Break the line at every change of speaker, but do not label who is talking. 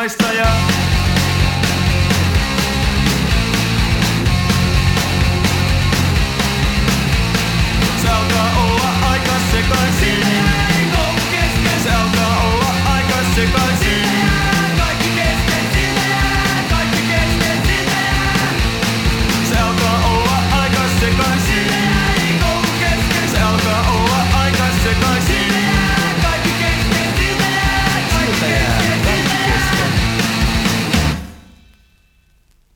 ha estallado.